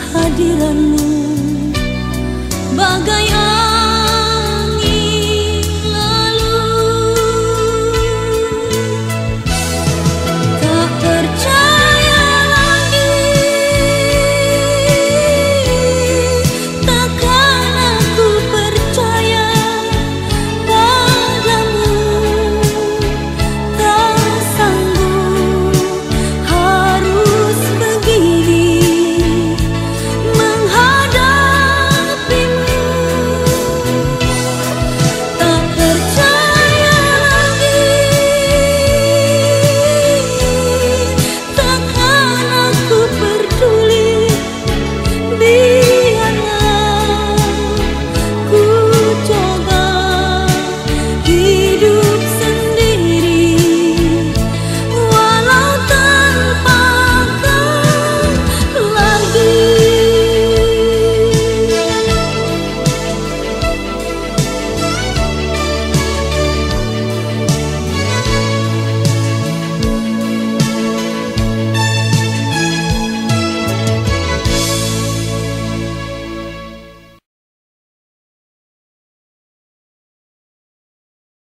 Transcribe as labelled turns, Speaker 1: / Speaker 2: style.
Speaker 1: kehadiranmu.